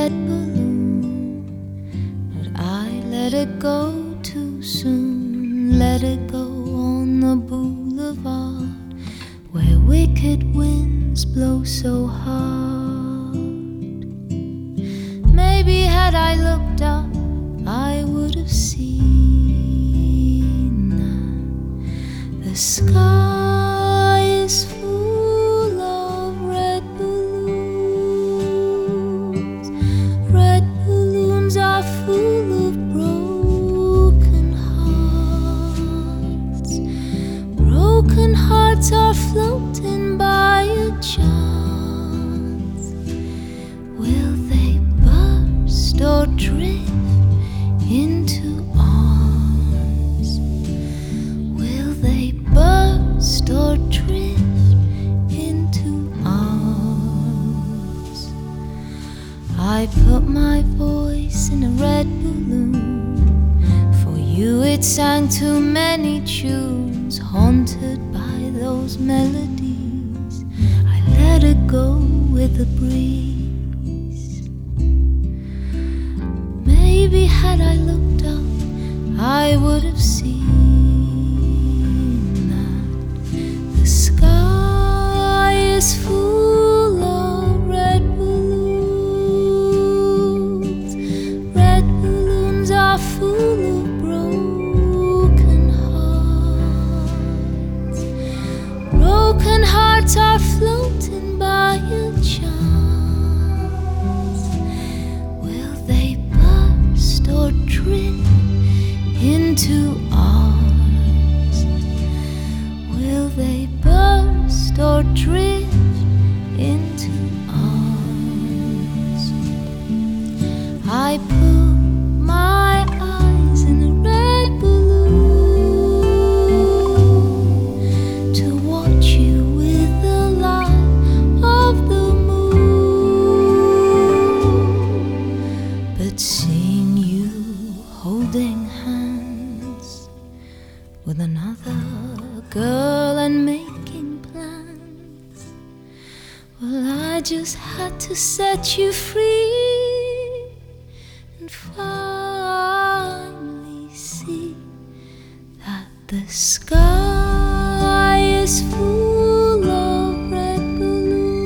red balloon, but I let it go too soon. Let it go on the boulevard where wicked winds blow so hard. Maybe had I Are floating by a chance. Will they burst or drift into arms? Will they burst or drift into arms? I put my voice in a red balloon. For you, it sang too many tunes, haunted by those melodies. I let it go with the breeze. Maybe had I looked up, I would have seen Will they burst or drift into just had to set you free and finally see that the sky is full of red balloons.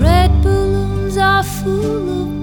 Red balloons are full of